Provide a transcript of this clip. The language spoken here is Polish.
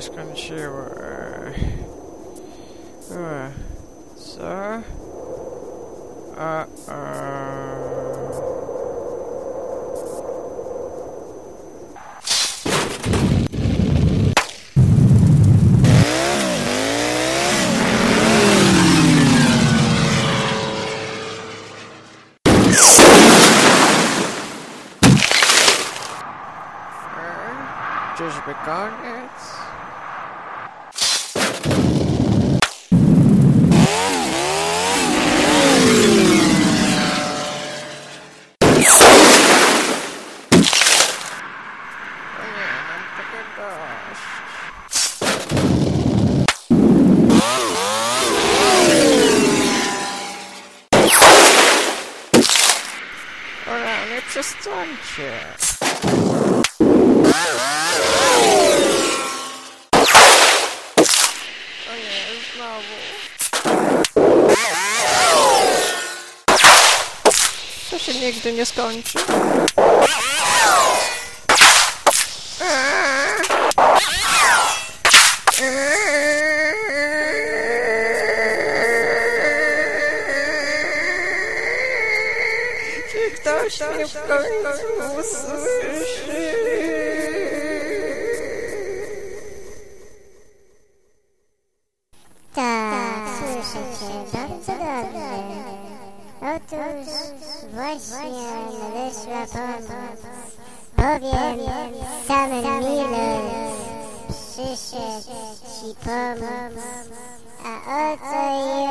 Skończyło. E, Co? A, a. just regardless. Alright, let's just. Znowu. To się nigdy nie skończy. Czy ktoś mnie w końcu usłyszy? Bardzo dobrze. Otóż właśnie nadeszła pomoc. Powiem, sam Miller przyszedł ci pomóc. A oto on.